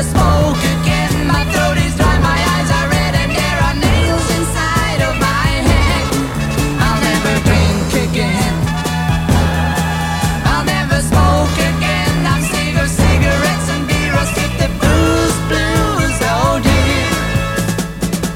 never spoke again, my